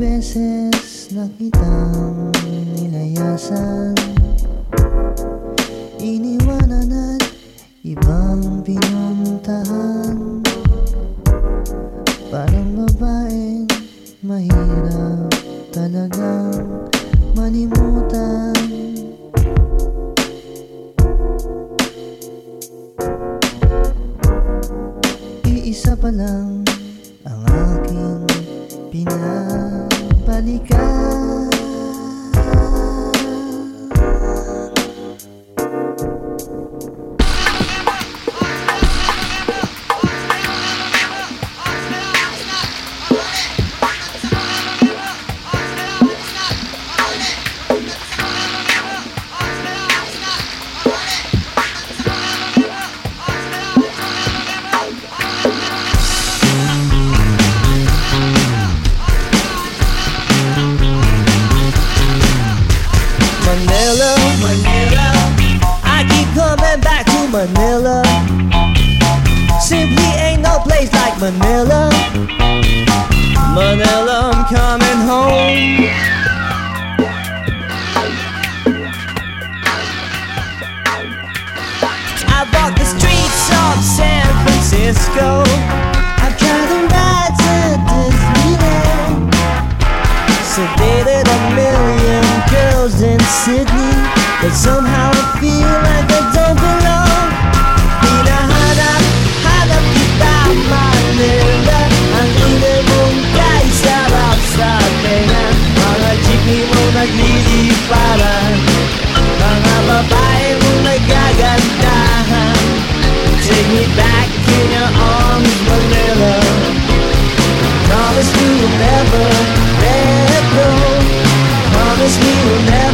beses na kitang nilayasan. Iniwanan at ibang pinuntahan. Parang babaeng mahirap talagang manimutan Iisa pa lang ang aking pinabalikan Manila, Manila. I keep coming back to Manila. Simply ain't no place like Manila. Manila, I'm coming home. I walk the streets of San Francisco. I've tried to ride to Disneyland. Sedated a million girls in Sydney But somehow I feel like I don't belong. Hinahanap, hanap kita Manila Ang ina mong kaisarap sa tenga Mga jeepney mo nagliliparan Mga babae mo nagagandahan Take me back in your arms, Manila. Promise me you'll never let go. Promise me you'll never